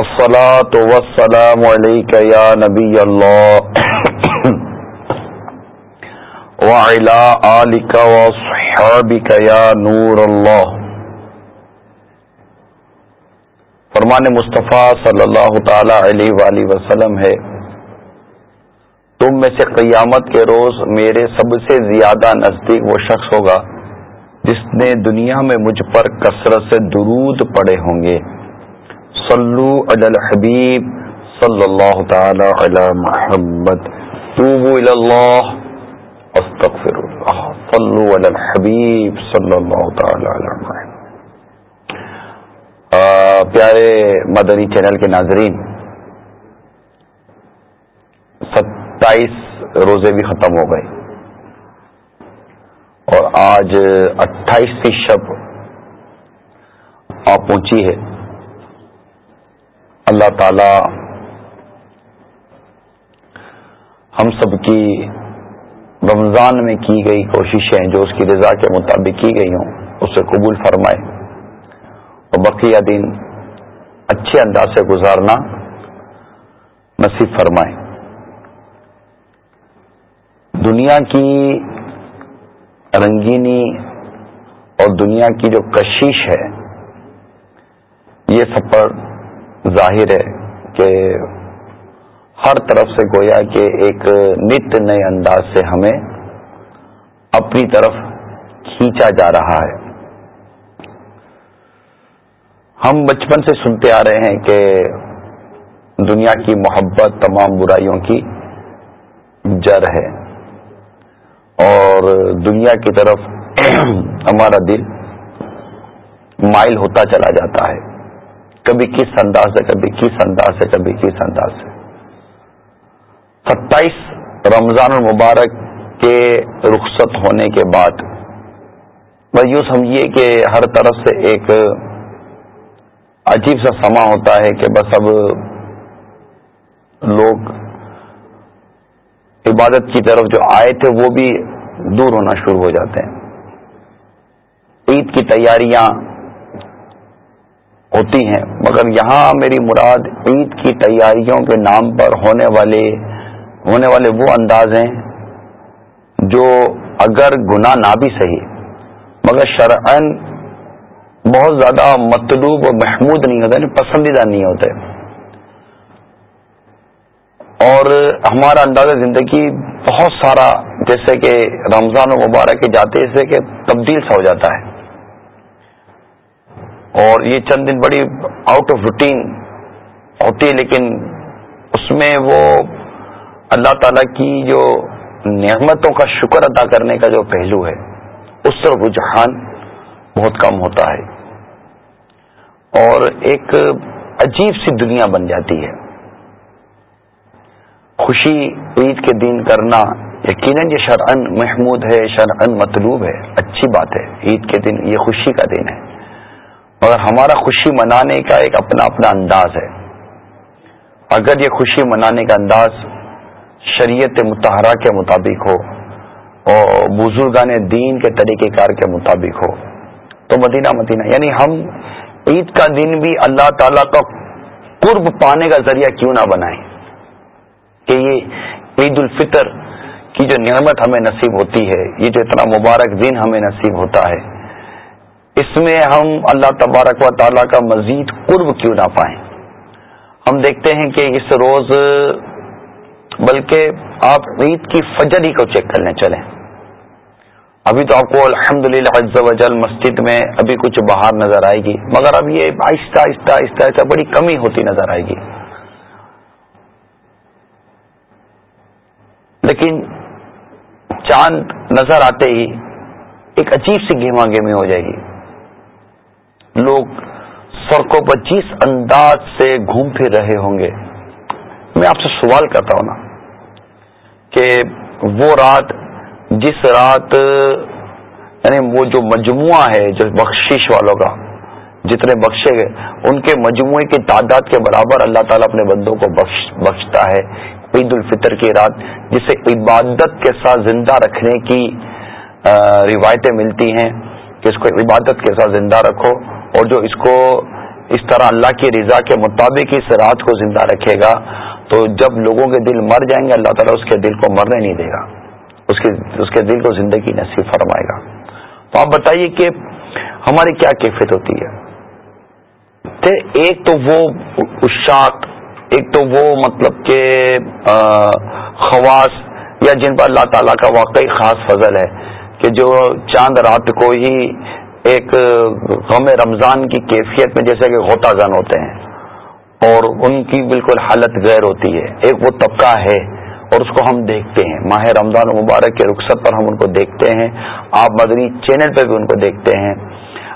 الصلاة والسلام عليك يا نبي الله. وعلى آلك وصحابك يا نور الله. فرمان مصطفیٰ صلی اللہ تعالی علیہ وآلہ وسلم ہے، تم میں سے قیامت کے روز میرے سب سے زیادہ نزدیک وہ شخص ہوگا، جس نے دنیا میں مجھ پر کثرت سے درود پڑے ہوں گے۔ صلو علی الحبیب صلی اللہ تعالی علی محمد. توبو علی اللہ استغفر اللہ. صلو علی الحبیب صلی اللہ تعالی علی محمد. پیارے مدنی چینل کے ناظرین، ستائیس روزے بھی ختم ہو گئے۔ اور آج اٹھائیسویں شب آپ پہنچی ہے۔ اللہ تعالی ہم سب کی رمضان میں کی گئی کوششیں جو اس کی رضا کے مطابق کی گئی ہوں، اسے قبول فرمائے۔ اور بقیہ دن اچھے انداز سے گزارنا نصیب فرمائے۔ دنیا کی رنگینی اور دنیا کی جو کشش ہے، یہ سفر ظاہر ہے کہ ہر طرف سے گویا کہ ایک نت نئے انداز سے ہمیں اپنی طرف کھینچا جا رہا ہے۔ ہم بچپن سے سنتے آ رہے ہیں کہ دنیا کی محبت تمام برائیوں کی جر ہے اور دنیا کی طرف ہمارا دل مائل ہوتا چلا جاتا ہے۔ کبھی کس انداز سے، کبھی کس انداز سے، کبھی کس انداز سے۔ ستائیس رمضان المبارک کے رخصت ہونے کے بعد، بس یوں سمجھیے کہ ہر طرف سے ایک عجیب سا سما ہوتا ہے کہ بس اب لوگ عبادت کی طرف جو آئے تھے وہ بھی دور ہونا شروع ہو جاتے ہیں۔ عید کی تیاریاں ہوتی ہیں۔ مگر یہاں میری مراد عید کی تیاریوں کے نام پر ہونے والے ہونے والے وہ انداز ہیں جو اگر گناہ نہ بھی صحیح، مگر شرعن بہت زیادہ مطلوب اور محمود نہیں ہوتے یعنی پسندیدہ نہیں ہوتے۔ اور ہمارا انداز زندگی بہت سارا، جیسے کہ رمضان و مبارک کے جاتے سے کہ تبدیل سا ہو جاتا ہے۔ اور یہ چند دن بڑی آؤٹ آف روٹین ہوتی ہے، لیکن اس میں وہ اللہ تعالی کی جو نعمتوں کا شکر ادا کرنے کا جو پہلو ہے، اس سے رجحان بہت کم ہوتا ہے۔ اور ایک عجیب سی دنیا بن جاتی ہے۔ خوشی عید کے دن کرنا یقیناً یہ شرعن محمود ہے شرعن مطلوب ہے، اچھی بات ہے۔ عید کے دن یہ خوشی کا دن ہے۔ مگر ہمارا خوشی منانے کا ایک اپنا اپنا انداز ہے۔ اگر یہ خوشی منانے کا انداز شریعت متحرہ کے مطابق ہو اور بزرگان دین کے طریقہ کار کے مطابق ہو، تو مدینہ مدینہ یعنی ہم عید کا دن بھی اللہ تعالی کا قرب پانے کا ذریعہ کیوں نہ بنائیں کہ یہ عید الفطر کی جو نعمت ہمیں نصیب ہوتی ہے، یہ جو اتنا مبارک دن ہمیں نصیب ہوتا ہے۔ اس میں ہم اللہ تبارک و تعالیٰ کا مزید قرب کیوں نہ پائیں؟ ہم دیکھتے ہیں کہ اس روز، بلکہ آپ عید کی فجر ہی کو چیک کرنے چلیں۔ ابھی تو آپ کو الحمد للہ مسجد میں ابھی کچھ باہر نظر آئے گی، مگر اب یہ آہستہ آہستہ آہستہ آہستہ بڑی کمی ہوتی نظر آئے گی۔ لیکن چاند نظر آتے ہی ایک عجیب سی گیما گیمی ہو جائے گی۔ لوگ سڑکوں پر جس انداز سے گھوم پھر رہے ہوں گے، میں آپ سے سوال کرتا ہوں نا کہ وہ رات، جس رات یعنی وہ جو مجموعہ ہے، جو بخشش والوں کا، جتنے بخشے گئے، ان کے مجموعے کی تعداد کے برابر اللہ تعالیٰ اپنے بندوں کو بخش، بخشتا ہے۔ عید الفطر کی رات، جسے عبادت کے ساتھ زندہ رکھنے کی روایتیں ملتی ہیں، کہ اس کو عبادت کے ساتھ زندہ رکھو۔ اور جو اس کو اس طرح اللہ کی رضا کے مطابق اس رات کو زندہ رکھے گا، تو جب لوگوں کے دل مر جائیں گے، اللہ تعالیٰ اس کے دل کو مرنے نہیں دے گا۔ اس کے اس کے دل کو زندگی نصیب فرمائے گا۔ تو آپ بتائیے کہ ہماری کیا کیفیت ہوتی ہے؟ ایک تو وہ اشاق ایک تو وہ مطلب کہ خواص، یا جن پر اللہ تعالیٰ کا واقعی خاص فضل ہے کہ جو چاند رات کو ہی ایک غم رمضان کی کیفیت میں جیسے کہ غوطہ زن ہوتے ہیں اور ان کی بالکل حالت غیر ہوتی ہے۔ ایک وہ طبقہ ہے اور اس کو ہم دیکھتے ہیں۔ ماہ رمضان مبارک کے رخصت پر ہم ان کو دیکھتے ہیں۔ آپ مدنی چینل پہ بھی ان کو دیکھتے ہیں۔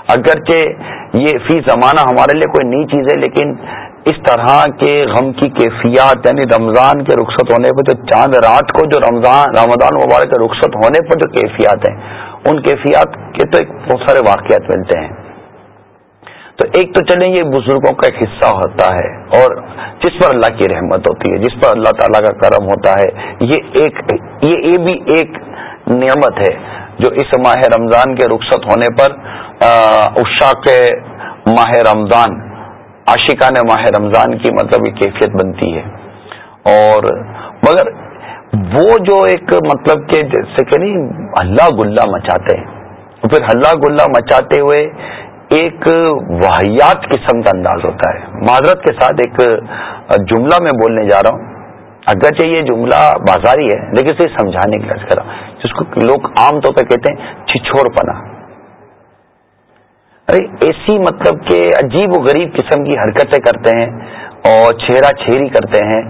اگرچہ یہ فی زمانہ ہمارے لیے کوئی نئی چیز ہے، لیکن اس طرح کے غم کی کیفیات یعنی رمضان کے رخصت ہونے پر جو چاند رات کو جو رمضان رمضان مبارک کے رخصت ہونے پر جو کیفیات ہیں ان کیفیات کے تو بہت سارے واقعات ملتے ہیں۔ تو ایک تو چلیں یہ بزرگوں کا ایک حصہ ہوتا ہے اور جس پر اللہ کی رحمت ہوتی ہے، جس پر اللہ تعالیٰ کا کرم ہوتا ہے، یہ ایک، یہ بھی ایک نعمت ہے جو اس ماہ رمضان کے رخصت ہونے پر اشا کے ماہ رمضان، عاشقان ماہ رمضان کی مطلب کیفیت بنتی ہے۔ اور مگر وہ جو ایک مطلب کہ جیسے کہ نہیں، ہلا گلا مچاتے ہیں۔ پھر ہلا گلا مچاتے ہوئے ایک واحیات قسم کا انداز ہوتا ہے۔ معذرت کے ساتھ ایک جملہ میں بولنے جا رہا ہوں۔ اگرچہ یہ جملہ بازاری ہے، لیکن اسے سمجھانے کی کرا جس کو لوگ عام طور پہ کہتے ہیں چھچھوڑ پنا۔ ارے، ایسی مطلب کہ عجیب و غریب قسم کی حرکتیں کرتے ہیں اور چھیرا چھیری کرتے ہیں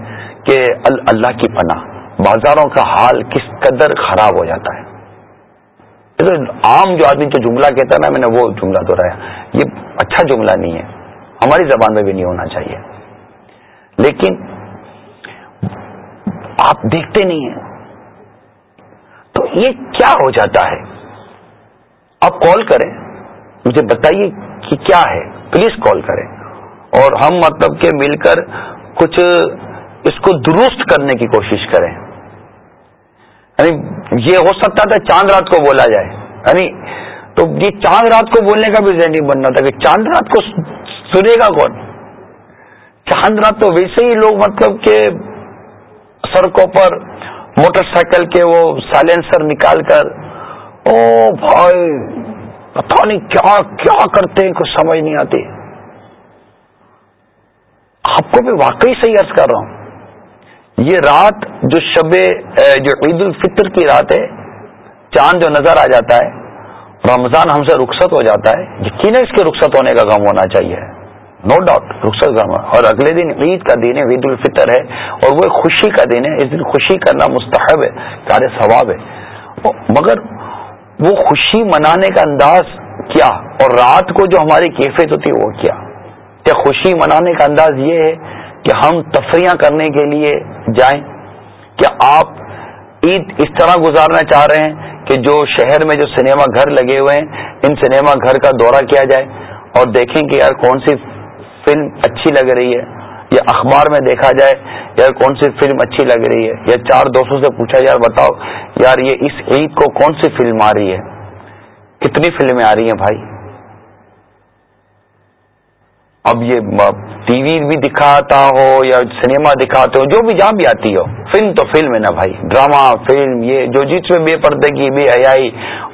کہ اللہ کی پناہ۔ بازاروں کا حال کس قدر خراب ہو جاتا ہے۔ عام جو آدمی جو جملہ کہتا ہے نا، میں نے وہ جملہ دوہرایا یہ اچھا جملہ نہیں ہے۔ ہماری زبان میں بھی نہیں ہونا چاہیے۔ لیکن آپ دیکھتے نہیں ہیں۔ تو یہ کیا ہو جاتا ہے؟ آپ کال کریں۔ مجھے بتائیے کہ کیا ہے۔ پلیز کال کریں۔ اور ہم مطلب کہ مل کر کچھ اس کو درست کرنے کی کوشش کریں۔ یعنی یہ ہو سکتا تھا چاند رات کو بولا جائے۔ یعنی تو یہ چاند رات کو بولنے کا بھی ذہنی بننا تھا کہ چاند رات کو سنے گا کون؟ چاند رات تو ویسے ہی لوگ مطلب کہ سڑکوں پر موٹر سائیکل کے وہ سائلنسر نکال کر، او بھائی پتا نہیں کیا کیا کرتے ہیں، کچھ سمجھ نہیں آتی۔ آپ کو میں واقعی صحیح عرض کر رہا ہوں۔ یہ رات جو شب جو عید الفطر کی رات ہے، چاند جو نظر آ جاتا ہے، رمضان ہم سے رخصت ہو جاتا ہے، یقین اس کے رخصت ہونے کا غم ہونا چاہیے؟ نو ڈاؤٹ رخصت غم اور اگلے دن عید کا دن ہے، عید الفطر ہے، اور وہ خوشی کا دن ہے، اس دن خوشی کرنا مستحب ہے، کار ثواب ہے۔ مگر وہ خوشی منانے کا انداز کیا؟ اور رات کو جو ہماری کیفیت ہوتی ہے، وہ کیا؟ کیا خوشی منانے کا انداز یہ ہے کہ ہم تفریح کرنے کے لیے جائیں، کیا آپ عید اس طرح گزارنا چاہ رہے ہیں کہ جو شہر میں جو سنیما گھر لگے ہوئے ہیں، ان سنیما گھر کا دورہ کیا جائے؟ اور دیکھیں کہ یار کون سی فلم اچھی لگ رہی ہے، یا اخبار میں دیکھا جائے، یار کون سی فلم اچھی لگ رہی ہے؟ یا چار دوستوں سے پوچھا، یار بتاؤ، یار یہ اس عید کو کون سی فلم آ رہی ہے؟ کتنی فلمیں آ رہی ہیں بھائی؟ اب یہ ٹی وی بھی دکھاتا ہو یا سنیما دکھاتے ہو، جو بھی جہاں بھی آتی ہو، فلم تو فلم ہے نا بھائی، ڈرامہ، فلم، یہ جو جس میں بے پردگی بے حیائی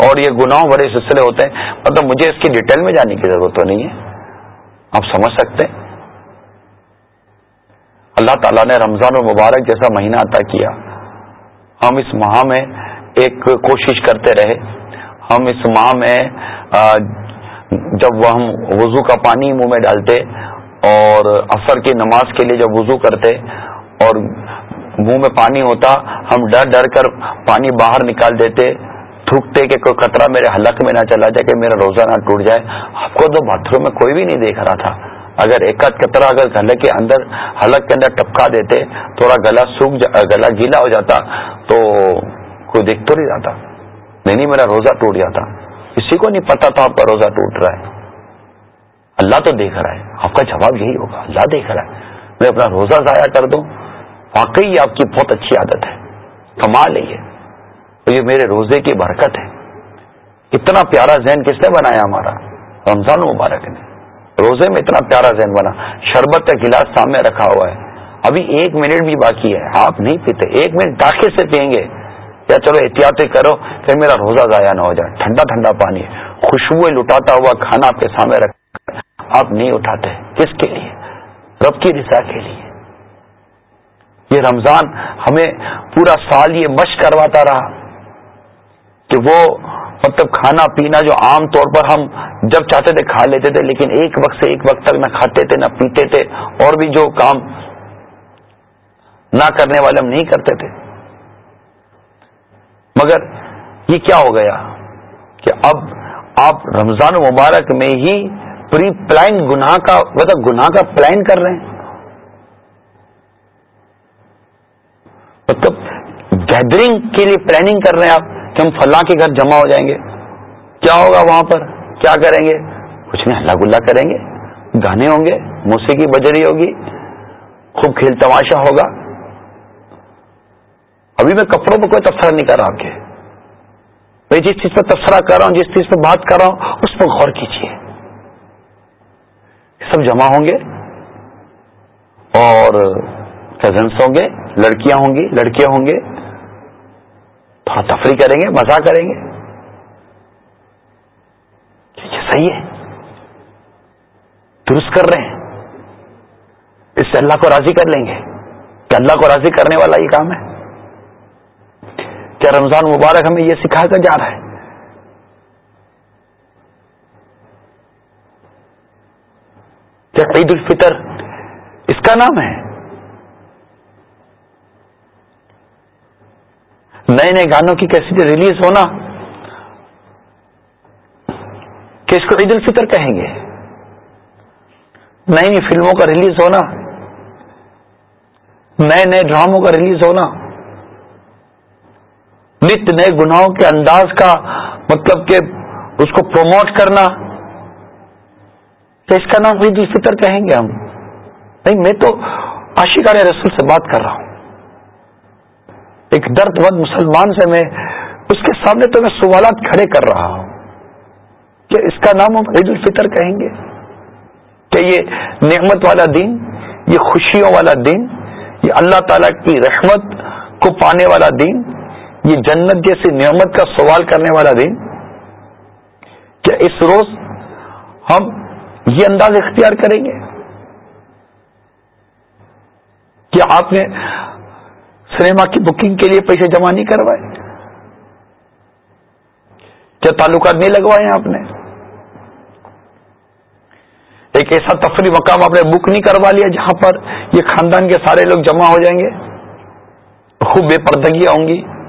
اور یہ گناہوں بڑے سلسلے ہوتے ہیں مطلب مجھے اس کی ڈیٹیل میں جانے کی ضرورت تو نہیں ہے۔ آپ سمجھ سکتے ہیں؟ اللہ تعالیٰ نے رمضان المبارک جیسا مہینہ عطا کیا۔ ہم اس ماہ میں ایک کوشش کرتے رہے۔ ہم اس ماہ میں جب وہ ہم وضو کا پانی منہ میں ڈالتے اور عصر کی نماز کے لیے جب وضو کرتے اور منہ میں پانی ہوتا، ہم ڈر ڈر کر پانی باہر نکال دیتے، تھوکتے کہ کوئی خطرہ میرے حلق میں نہ چلا جائے، کہ میرا روزہ نہ ٹوٹ جائے۔ آپ کو تو باتھ روم میں کوئی بھی نہیں دیکھ رہا تھا۔ اگر ایک قطرہ اگر گلے کے اندر، حلق کے اندر ٹپکا دیتے، تھوڑا گلا سوکھ گلا گیلا ہو جاتا، تو کوئی دیکھ تو نہیں جاتا۔ نہیں، میرا روزہ ٹوٹ جاتا۔ کسی کو نہیں پتا تھا آپ کا روزہ ٹوٹ رہا ہے۔ اللہ تو دیکھ رہا ہے۔ آپ کا جواب یہی ہوگا۔ اللہ دیکھ رہا ہے۔ میں اپنا روزہ ضائع کر دوں۔ واقعی آپ کی بہت اچھی عادت ہے۔ کمال ہے یہ۔ یہ میرے روزے کی برکت ہے۔ اتنا پیارا ذہن کس نے بنایا ہمارا؟ رمضان مبارک نے۔ روزے میں اتنا پیارا ذہن بنا۔ شربت کا گلاس سامنے رکھا ہوا ہے۔ ابھی ایک منٹ بھی باقی ہے۔ آپ نہیں پیتے۔ ایک منٹ داخل سے پئیں گے۔ یا چلو احتیاطی کرو کہ میرا روزہ ضائع نہ ہو جائے۔ ٹھنڈا ٹھنڈا پانی خوشبو لٹاتا ہوا کھانا آپ کے سامنے رکھ آپ نہیں اٹھاتے۔ کس کے لیے؟ رب کی رضا کے لیے۔ یہ رمضان ہمیں پورا سال یہ مشق کرواتا رہا کہ وہ مطلب کھانا پینا جو عام طور پر ہم جب چاہتے تھے کھا لیتے تھے، لیکن ایک وقت سے ایک وقت تک نہ کھاتے تھے، نہ پیتے تھے اور بھی جو کام نہ کرنے والے ہم نہیں کرتے تھے۔ مگر یہ کیا ہو گیا کہ اب آپ رمضان مبارک میں ہی پری پلان گناہ کا مطلب گناہ کا پلان کر رہے ہیں۔ مطلب گیدرنگ کے لیے پلاننگ کر رہے ہیں آپ کہ ہم فلاں کے گھر جمع ہو جائیں گے۔ کیا ہوگا وہاں پر؟ کیا کریں گے؟ کچھ نہیں ہلا گلا کریں گے۔ گانے ہوں گے، موسیقی بجری ہوگی۔ خوب کھیل تماشا ہوگا۔ ابھی میں کپڑوں پہ کوئی تبصرہ نہیں کر رہا آپ کے میں جس چیز پہ تبصرہ کر رہا ہوں، جس چیز پہ بات کر رہا ہوں، اس پہ غور کیجیے سب جمع ہوں گے اور کزنس ہوں گے، لڑکیاں ہوں گی لڑکیاں ہوں گے۔ تو ہاں تفریح کریں گے، مزہ کریں گے۔ یہ صحیح ہے۔ درست کر رہے ہیں۔ اس سے اللہ کو راضی کر لیں گے۔ کہ اللہ کو راضی کرنے والا یہ کام ہے۔ کیا رمضان مبارک ہمیں یہ سکھا کر جا رہا ہے۔ کیا عید الفطر اس کا نام ہے۔ نئے نئے گانوں کی کیسی ریلیز ہونا۔ کہ اس کو عید الفطر کہیں گے۔ نئی نئی فلموں کا ریلیز ہونا۔ نئے نئے ڈراموں کا ریلیز ہونا۔ نت نئے گناہوں کے انداز کا مطلب کہ اس کو پروموٹ کرنا۔ تو اس کا نام عید الفطر کہیں گے ہم؟ نہیں، میں تو عاشقان رسول سے بات کر رہا ہوں۔ ایک درد مند مسلمان سے میں اس کے سامنے تو میں سوالات کھڑے کر رہا ہوں کہ اس کا نام ہم عید الفطر کہیں گے؟ کہ یہ نعمت والا دن، یہ خوشیوں والا دن، یہ اللہ تعالی کی رحمت کو پانے والا دن یہ جنت جیسی نعمت کا سوال کرنے والا دن کیا اس روز ہم یہ انداز اختیار کریں گے؟ کیا آپ نے سنیما کی بکنگ کے لیے پیسے جمع نہیں کروائے؟ کیا تعلقات نہیں لگوائے آپ نے؟ ایک ایسا تفریح مقام آپ نے بک نہیں کروا لیا جہاں پر یہ خاندان کے سارے لوگ جمع ہو جائیں گے؟ خوب بے پردگیاں ہوں گی۔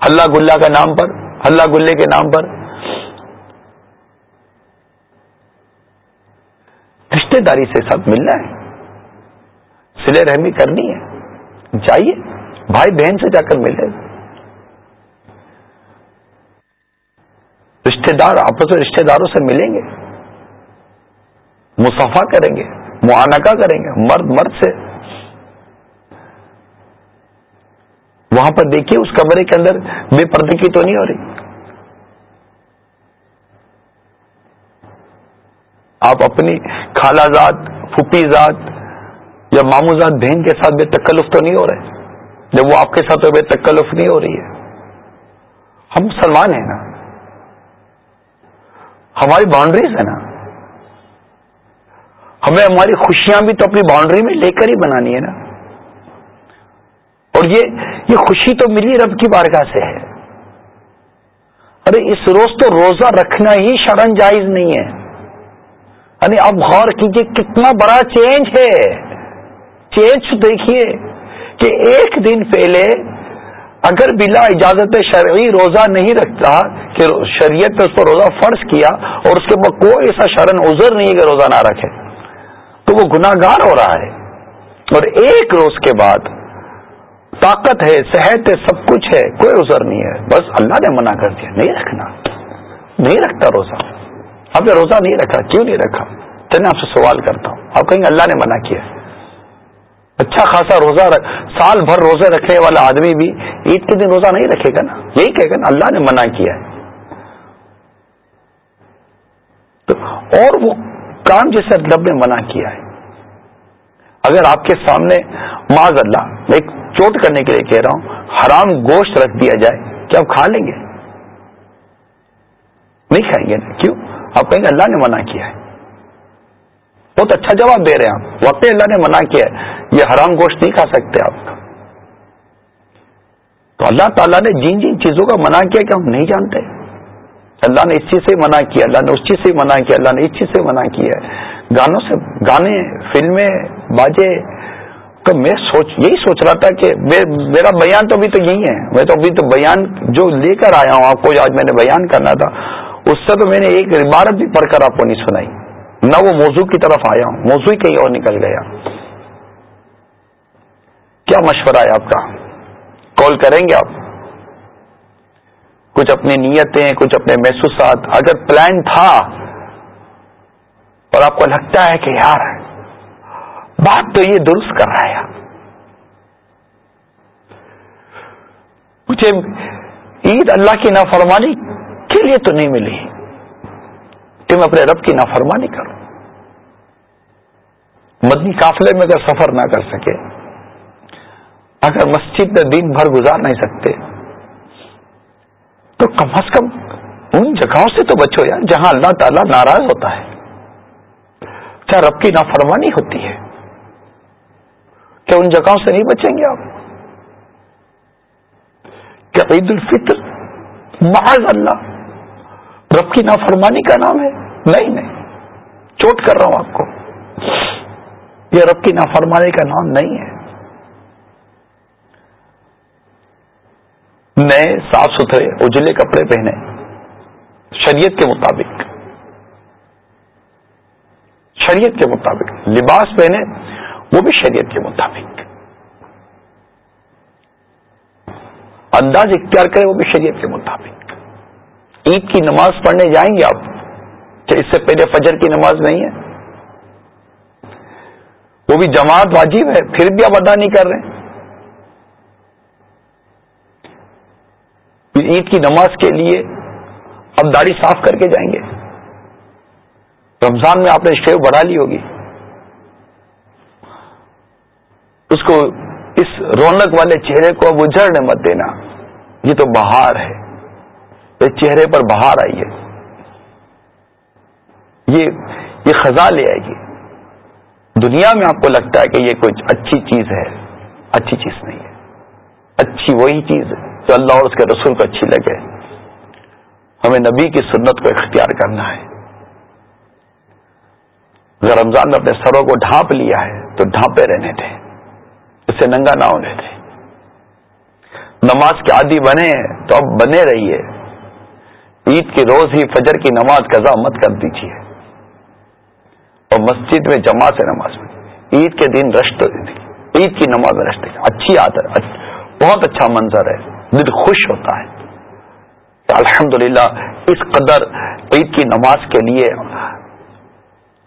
اللہ گلا کے نام پر، اللہ گلے کے نام پر۔ رشتے داری سے سب ملنا ہے۔ سلے رحمی کرنی ہے۔ جائیے، بھائی بہن سے جا کر ملے۔ رشتے دار آپس میں رشتے داروں سے ملیں گے۔ مسافہ کریں گے، معانقہ کریں گے۔ مرد مرد سے۔ وہاں پر دیکھیے، اس کمرے کے اندر بے پردگی تو نہیں ہو رہی۔ آپ اپنی خالہ ذات، پھوپھی ذات یا مامو ذات بہن کے ساتھ بے تکلف تو نہیں ہو رہے؟ جب وہ آپ کے ساتھ بے تکلف نہیں ہو رہی ہے۔ ہم مسلمان ہیں نا۔ ہماری باؤنڈریز ہے نا۔ ہمیں ہماری خوشیاں بھی تو اپنی باؤنڈری میں لے کر ہی بنانی ہے نا۔ اور یہ یہ خوشی تو ملی رب کی بارگاہ سے ہے۔ ارے، اس روز تو روزہ رکھنا ہی شرن جائز نہیں ہے۔ یعنی اب غور کیجیے کتنا بڑا چینج ہے۔ چینج دیکھیے کہ ایک دن پہلے اگر بلا اجازت شرعی روزہ نہیں رکھتا کہ شریعت نے اس پر روزہ فرض کیا اور اس کے بعد کوئی ایسا شرن عذر نہیں ہے کہ روزہ نہ رکھے، تو وہ گناگار ہو رہا ہے۔ اور ایک روز کے بعد طاقت ہے، صحت ہے، سب کچھ ہے، کوئی عذر نہیں ہے۔ بس اللہ نے منع کر دیا، نہیں رکھنا۔ نہیں رکھتا روزہ۔ آپ نے روزہ نہیں رکھا، کیوں نہیں رکھا؟ چلے آپ سے سوال کرتا ہوں۔ آپ کہیں گے اللہ نے منع کیا؟ اچھا خاصا روزہ رکھ، سال بھر روزے رکھنے والا آدمی بھی عید کے دن روزہ نہیں رکھے گا نا؟ یہی کہے گا نا، اللہ نے منع کیا ہے۔ تو اور وہ کام جیسے رب نے منع کیا ہے۔ اگر آپ کے سامنے معذ اللہ، ایک چوٹ کرنے کے لیے کہہ رہا ہوں، حرام گوشت رکھ دیا جائے، کیا آپ کھا لیں گے؟ نہیں کھائیں گے، کیوں؟ آپ کہیں گے اللہ نے منع کیا ہے۔ بہت اچھا جواب دے رہے ہیں آپ۔ واقعی اللہ نے منع کیا ہے۔ یہ حرام گوشت نہیں کھا سکتے آپ۔ تو اللہ تعالیٰ نے جن جن چیزوں کا منع کیا کہ ہم نہیں جانتے۔ اللہ نے اس چیز سے منع کیا، اللہ نے اس چیز سے منع کیا، اللہ نے اس چیز سے منع کیا۔ ہے گانوں سے، گانے، فلمیں باجے تو میں سوچ یہی سوچ رہا تھا کہ میرا بیان تو ابھی تو یہی ہے۔ میں تو ابھی تو بیان جو لے کر آیا ہوں آپ کو آج میں نے بیان کرنا تھا، اس سے تو میں نے ایک عبارت بھی پڑھ کر آپ کو نہیں سنائی۔ نہ وہ موضوع کی طرف آیا ہوں، موضوع ہی کہیں اور نکل گیا۔ کیا مشورہ ہے آپ کا؟ کال کریں گے آپ؟ کچھ اپنی نیتیں، کچھ اپنے محسوسات۔ اگر پلان تھا، اور آپ کو لگتا ہے کہ یار بات تو یہ درست کر رہا ہے مجھے عید اللہ کی نافرمانی کے لیے تو نہیں ملی۔ کہ میں اپنے رب کی نافرمانی کروں۔ مدنی قافلے میں اگر سفر نہ کر سکے، اگر مسجد میں دن بھر گزار نہیں سکتے، تو کم از کم ان جگہوں سے تو بچو یار جہاں اللہ تعالی ناراض ہوتا ہے۔ کیا رب کی نافرمانی ہوتی ہے؟ کیا ان جگہوں سے نہیں بچیں گے آپ۔ کیا عید الفطر محض اللہ، رب کی نافرمانی کا نام ہے۔ نہیں نہیں، چوٹ کر رہا ہوں آپ کو۔ یہ رب کی نافرمانی کا نام نہیں ہے۔ نئے، صاف ستھرے، اجلے کپڑے پہنے۔ شریعت کے مطابق۔ شریعت کے مطابق۔ لباس پہنے۔ وہ بھی شریعت کے مطابق۔ انداز اختیار کرے وہ بھی شریعت کے مطابق۔ عید کی نماز پڑھنے جائیں گے آپ؟ کہ اس سے پہلے فجر کی نماز نہیں ہے؟ وہ بھی جماعت واجب ہے، پھر بھی آپ ادا نہیں کر رہے عید کی نماز کے لیے اب داڑھی صاف کر کے جائیں گے۔ رمضان میں آپ نے شیو بڑھا لی ہوگی۔ اس کو اس رونق والے چہرے کو اب اجڑنے مت دینا۔ یہ تو بہار ہے۔ یہ چہرے پر بہار آئی ہے۔ یہ یہ خزاں لے آئے گی دنیا میں آپ کو لگتا ہے کہ یہ کچھ اچھی چیز ہے۔ اچھی چیز نہیں ہے۔ اچھی وہی چیز ہے جو اللہ اور اس کے رسول کو اچھی لگے۔ ہمیں نبی کی سنت کو اختیار کرنا ہے۔ اگر رمضان میں اپنے سروں کو ڈھانپ لیا ہے تو ڈھانپے رہنے تھے اس سے ننگا نہ ہونے تھے نماز کے عادی بنے تو اب بنے رہیے۔ عید کے روز ہی فجر کی نماز قضا مت کر دیجیے۔ اور مسجد میں جماعت سے نماز پڑھی عید کے دن رشت عید کی نماز میں رشت اچھی عادت بہت اچھا منظر ہے۔ دل خوش ہوتا ہے۔ الحمد اس قدر عید کی نماز کے لیے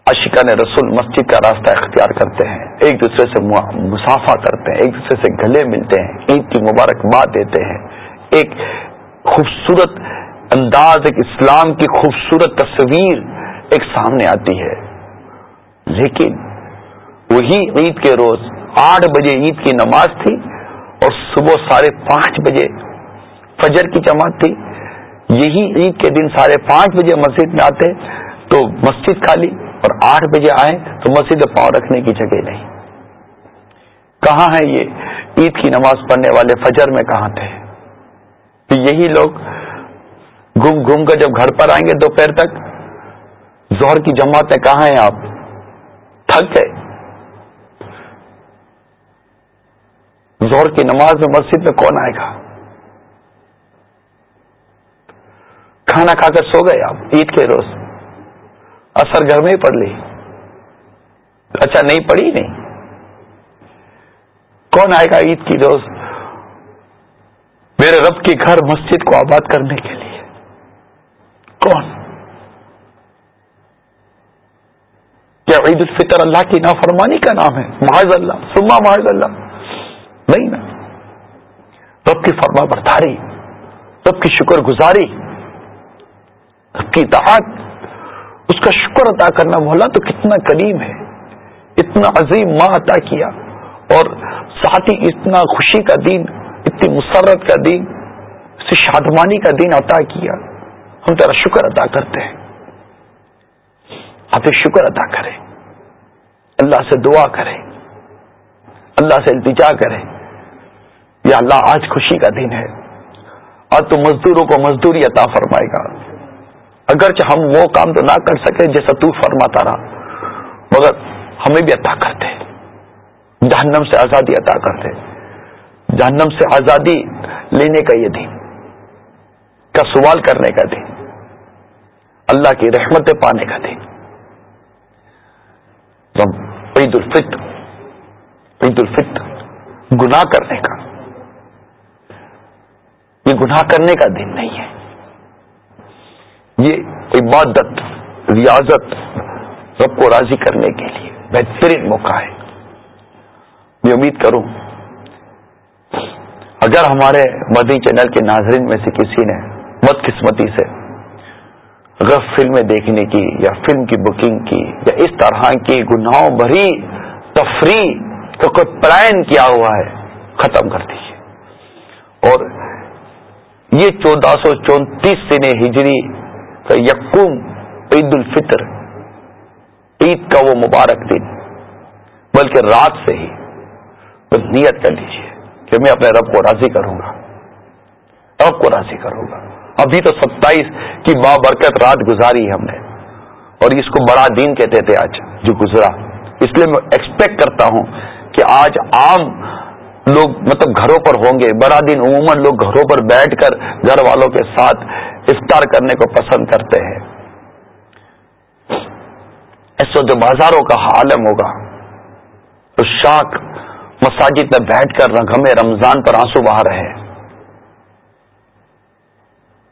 عشقان رسول مسجد کا راستہ اختیار کرتے ہیں، ایک دوسرے سے مسافہ کرتے ہیں، ایک دوسرے سے گلے ملتے ہیں، عید کی مبارکباد دیتے ہیں۔ ایک خوبصورت انداز، ایک اسلام کی خوبصورت تصویر ایک سامنے آتی ہے۔ لیکن وہی عید کے روز آٹھ بجے عید کی نماز تھی اور صبح ساڑھے پانچ بجے فجر کی جماعت تھی۔ یہی عید کے دن ساڑھے پانچ بجے مسجد میں آتے تو مسجد خالی اور آٹھ بجے آئے تو مسجد پاؤں رکھنے کی جگہ نہیں۔ کہاں ہے یہ؟ عید کی نماز پڑھنے والے فجر میں کہاں تھے؟ تو یہی لوگ گم گم کر جب گھر پر آئیں گے دوپہر تک زہر کی جماعت میں کہاں ہیں آپ؟ تھک گئے۔ زہر کی نماز میں مسجد میں کون آئے گا؟ کھانا کھا کر سو گئے آپ عید کے روز۔ اثر گھر میں ہی پڑ لی۔ اچھا نہیں پڑھی نہیں۔ کون آئے گا عید کی روز میرے رب کے گھر مسجد کو آباد کرنے کے لیے؟ کون؟ کیا عید الفطر اللہ کی نافرمانی کا نام ہے؟ محض اللہ سما محض اللہ۔ نہیں نا۔ رب کی فرما برداری، رب کی شکر گزاری، رب کی اطاعت۔ اس کا شکر ادا کرنا مولا تو کتنا کریم ہے، اتنا عظیم ماں عطا کیا، اور ساتھ ہی اتنا خوشی کا دین اتنی مسرت کا دین اسے شادمانی کا دین عطا کیا۔ ہم تیرا شکر ادا کرتے ہیں۔ آپ شکر ادا کریں۔ اللہ سے دعا کریں۔ اللہ سے التجا کریں۔ یا اللہ، آج خوشی کا دن ہے۔ آج تو مزدوروں کو مزدوری عطا فرمائے گا۔ اگرچہ ہم وہ کام تو نہ کر سکے جیسا تو فرماتا رہا، مگر ہمیں بھی عطا کرتے۔ جہنم سے آزادی عطا کرتے۔ جہنم سے آزادی لینے کا یہ دن کا سوال کرنے کا دن اللہ کی رحمتیں پانے کا دن عید الفطر عید الفطر گناہ کرنے کا، یہ گناہ کرنے کا دن نہیں ہے۔ یہ عبادت، ریاضت رب کو راضی کرنے کے لیے بہترین موقع ہے۔ میں امید کروں، اگر ہمارے مدی چینل کے ناظرین میں سے کسی نے بدقسمتی سے اگر فلمیں دیکھنے کی یا فلم کی بکنگ کی یا اس طرح کی گناہوں بھری تفریح کا کوئی پلان کیا ہوا ہے، ختم کر دیجیے اور یہ چودہ سو چونتیس سن ہجری کا یقم عید الفطر، عید کا وہ مبارک دن، بلکہ رات سے ہی۔ بس نیت کر لیجیے کہ میں اپنے رب کو راضی کروں گا، رب کو راضی کروں گا۔ ابھی تو ستائیس کی بابرکت رات گزاری ہم نے، اور اس کو بڑا دن کہتے تھے آج جو گزرا۔ اس لیے میں ایکسپیکٹ کرتا ہوں کہ آج عام لوگ مطلب گھروں پر ہوں گے، بڑا دن عموماً لوگ گھروں پر بیٹھ کر گھر والوں کے ساتھ افطار کرنے کو پسند کرتے ہیں۔ اس وقت جو بازاروں کا عالم ہوگا، تو شاک مساجد میں بیٹھ کر رنگمے رمضان پر آنسو بہا رہے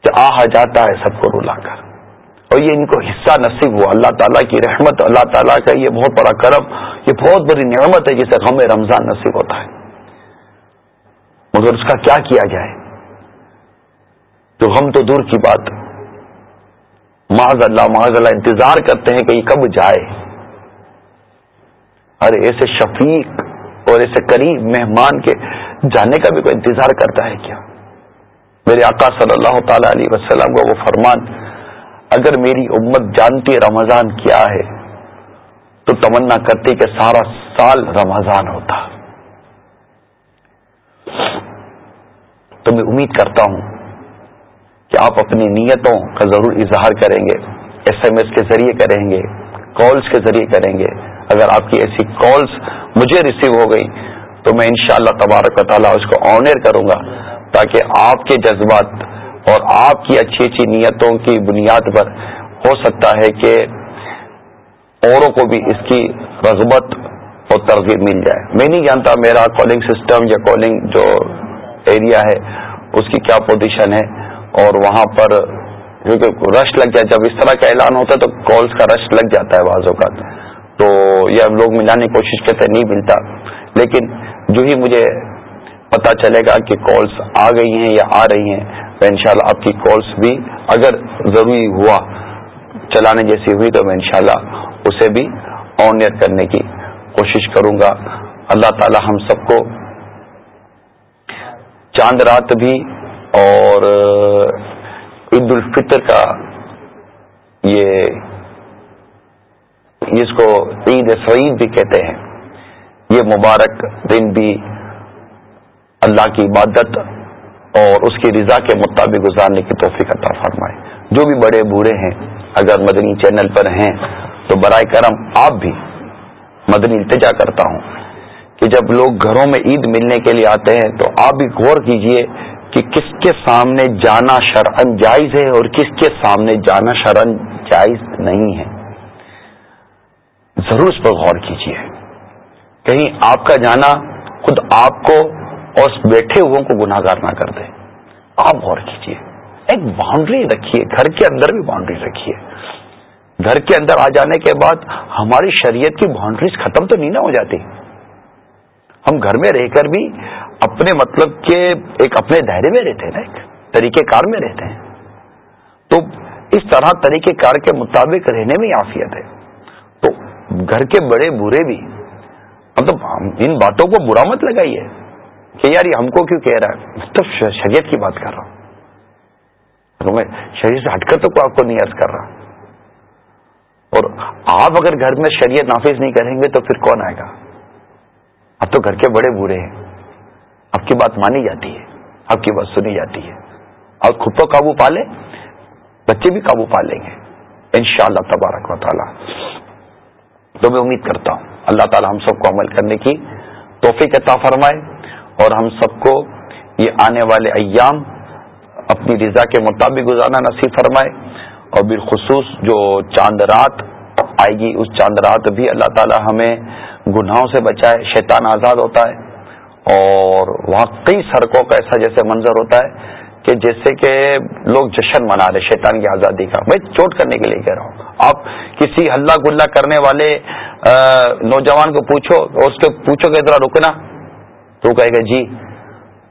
کہ آ جاتا ہے سب کو رولا کر۔ اور یہ ان کو حصہ نصیب ہوا۔ اللہ تعالیٰ کی رحمت، اللہ تعالیٰ کا یہ بہت بڑا کرم، یہ بہت بڑی نعمت ہے جسے غم رمضان نصیب ہوتا ہے۔ مگر اس کا کیا کیا جائے؟ تو ہم تو دور کی بات۔ معاذ اللہ معاذ اللہ، انتظار کرتے ہیں کہ یہ کب جائے۔ ارے ایسے شفیق اور ایسے قریب مہمان کے جانے کا بھی کوئی انتظار کرتا ہے کیا؟ میرے آقا صلی اللہ تعالی علیہ وسلم کا وہ فرمان، اگر میری امت جانتی رمضان کیا ہے، تو تمنا کرتی کہ سارا سال رمضان ہوتا۔ تو میں امید کرتا ہوں کہ آپ اپنی نیتوں کا ضرور اظہار کریں گے ایس ایم ایس کے ذریعے کریں گے کالز کے ذریعے کریں گے۔ اگر آپ کی ایسی کالز مجھے ریسیو ہو گئی تو میں انشاءاللہ تبارک و تعالیٰ اس کو آنر کروں گا تاکہ آپ کے جذبات اور آپ کی اچھی اچھی نیتوں کی بنیاد پر ہو سکتا ہے کہ اوروں کو بھی اس کی رغبت اور ترغیب مل جائے۔ میں نہیں جانتا میرا کالنگ سسٹم یا کالنگ جو ایریا ہے، اس کی کیا پوزیشن ہے، اور وہاں پر رش لگ جائے جب اس طرح کا اعلان ہوتا ہے تو کالز کا رش لگ جاتا ہے بعض اوقات۔ تو یہ لوگ ملانے کی کوشش کرتے نہیں ملتا۔ لیکن جو ہی مجھے پتا چلے گا کہ کالز آ گئی ہیں یا آ رہی ہیں، تو انشاءاللہ آپ کی کالز بھی اگر ضروری ہوا، چلانے جیسی ہوئی تو میں انشاءاللہ اسے بھی آن ایئر کرنے کی کوشش کروں گا۔ اللہ تعالی ہم سب کو چاند رات بھی اور عید الفطر کا یہ، جس کو عید سعید بھی کہتے ہیں، یہ مبارک دن بھی اللہ کی عبادت اور اس کی رضا کے مطابق گزارنے کی توفیق عطا فرمائے۔ جو بھی بڑے بوڑھے ہیں، اگر مدنی چینل پر ہیں، تو برائے کرم آپ بھی مدنی التجا کرتا ہوں۔ کہ جب لوگ گھروں میں عید ملنے کے لیے آتے ہیں تو آپ بھی غور کیجیے کہ کس کے سامنے جانا شرعن جائز ہے اور کس کے سامنے جانا شرعن جائز نہیں ہے۔ ضرور اس پر غور کیجیے کہیں آپ کا جانا خود آپ کو اور اس بیٹھے ہوئے کو گناہ گار نہ کر دے۔ آپ غور کیجیے ایک باؤنڈری رکھیے۔ گھر کے اندر بھی باؤنڈری رکھیے۔ گھر کے اندر آ جانے کے بعد ہماری شریعت کی باؤنڈریز ختم تو نہیں نہ ہو جاتی۔ ہم گھر میں رہ کر بھی اپنے مطلب کے ایک اپنے دائرے میں رہتے ہیں نا، ایک طریقہ کار میں رہتے ہیں۔ تو اس طرح طریقہ کار کے مطابق رہنے میں عافیت ہے۔ تو گھر کے بڑے برے بھی مطلب ان باتوں کو برا مت لگائیے کہ یار یہ ہم کو کیوں کہہ رہا ہے؟ تو شریعت کی بات کر رہا ہوں۔ میں شریعت سے ہٹ کر تو آپ کو نہیں عرض کر رہا اور آپ اگر گھر میں شریعت نافذ نہیں کریں گے تو پھر کون آئے گا؟ اب تو گھر کے بڑے برے ہیں۔ آپ کی بات مانی جاتی ہے۔ آپ کی بات سنی جاتی ہے۔ اور خود تو قابو پالے بچے بھی قابو پال لیں گے۔ ان شاء اللہ تبارک و تعالی۔ تو میں امید کرتا ہوں۔ اللہ تعالی ہم سب کو عمل کرنے کی توفیق عطا فرمائے۔ اور ہم سب کو یہ آنے والے ایام اپنی رضا کے مطابق گزارنا نصیب فرمائے۔ اور بالخصوص جو چاند رات آئے گی، اس چاند رات بھی اللہ تعالی ہمیں گناہوں سے بچائے شیطان آزاد ہوتا ہے۔ اور وہاں کئی سڑکوں کا ایسا جیسے منظر ہوتا ہے کہ جیسے کہ لوگ جشن منا رہے شیطان کی آزادی کا۔ میں چوٹ کرنے کے لیے کہہ رہا ہوں۔ آپ کسی ہلہ گلا کرنے والے نوجوان کو پوچھو، اس کو پوچھو کہ ذرا رکنا تو کہے گا جی۔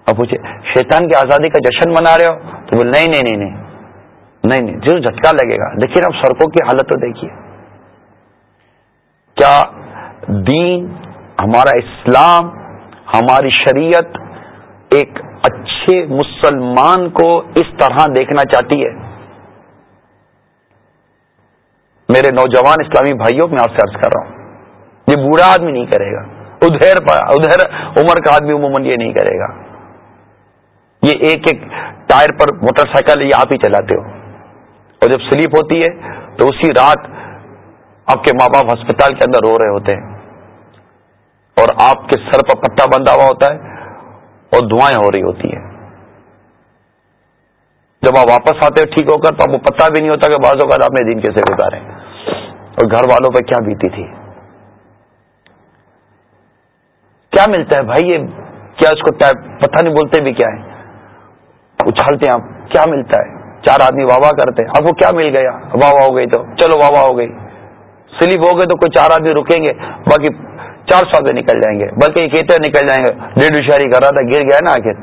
اب پوچھے، شیطان کی آزادی کا جشن منا رہے ہو؟ تو بول نہیں نہیں نہیں نہیں۔ نہیں ضرور جی، جھٹکا لگے گا۔ دیکھیے اب سڑکوں کی حالت تو دیکھیے۔ کیا دین، ہمارا اسلام، ہماری شریعت ایک اچھے مسلمان کو اس طرح دیکھنا چاہتی ہے۔ میرے نوجوان اسلامی بھائیوں، میں آپ سے عرض کر رہا ہوں، یہ بوڑھا آدمی نہیں کرے گا۔ ادھر ادھر عمر کا آدمی عموماً یہ نہیں کرے گا۔ یہ ایک ایک ٹائر پر موٹر سائیکل یہ آپ ہی چلاتے ہو۔ اور جب سلیپ ہوتی ہے تو اسی رات آپ کے ماں باپ ہسپتال کے اندر رو رہے ہوتے ہیں۔ اور آپ کے سر پر پٹا بندھا ہوا ہوتا ہے اور دعائیں ہو رہی ہوتی ہیں۔ جب آپ واپس آتے ہیں ٹھیک ہو کر تو آپ کو پتہ بھی نہیں ہوتا کہ بعض اوقات آپ نے دن کیسے گزارے اور گھر والوں پہ کیا بیتی تھی۔ کیا ملتا ہے بھائی؟ یہ کیا اس کو پتہ نہیں، بولتے بھی کیا ہے اچھالتے ہیں آپ۔ کیا ملتا ہے؟ چار آدمی واہ واہ کرتے ہیں۔ اب وہ کیا مل گیا؟ واہ واہ ہو گئی تو۔ چلو واہ واہ ہو گئی۔ سلیپ ہو گئے تو کوئی چار آدمی رکیں گے۔ باقی چار سو پہ نکل جائیں گے، بلکہ یہ کہتے نکل جائیں گے۔ ڈیڑھ اشاری کر رہا تھا، گر گیا نا آخر۔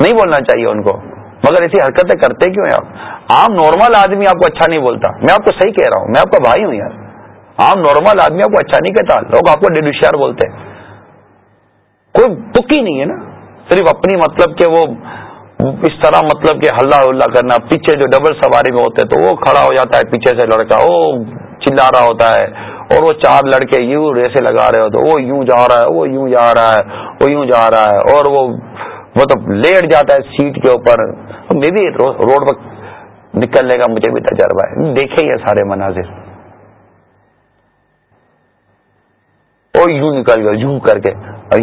نہیں بولنا چاہیے ان کو۔ مگر ایسی حرکتیں کرتے کیوں ہیں آپ؟ عام نارمل آدمی آپ کو اچھا نہیں بولتا۔ میں آپ کو صحیح کہہ رہا ہوں، میں آپ کا بھائی ہوں یار۔ عام نارمل آدمی آپ کو اچھا نہیں کہتا۔ لوگ آپ کو ڈیڑھ اشار بولتے کوئی بک ہی نہیں ہے نا۔ صرف اپنی مطلب کہ وہ اس طرح مطلب کہ ہلہ ہلا کرنا، پیچھے جو ڈبل سواری میں ہوتے تو وہ کھڑا ہو جاتا ہے، پیچھے سے لڑکا، وہ چلا رہا ہوتا ہے۔ اور وہ چار لڑکے یوں ریسے لگا رہے ہوتے وہ یوں جا رہا ہے، وہ یوں جا رہا ہے، وہ یوں جا رہا ہے، اور وہ مطلب لیٹ جاتا ہے سیٹ کے اوپر۔ میں بھی روڈ پر نکلنے کا مجھے بھی تجربہ ہے۔ دیکھے یہ سارے مناظر۔ وہ یوں نکل گیا، یوں کر کے۔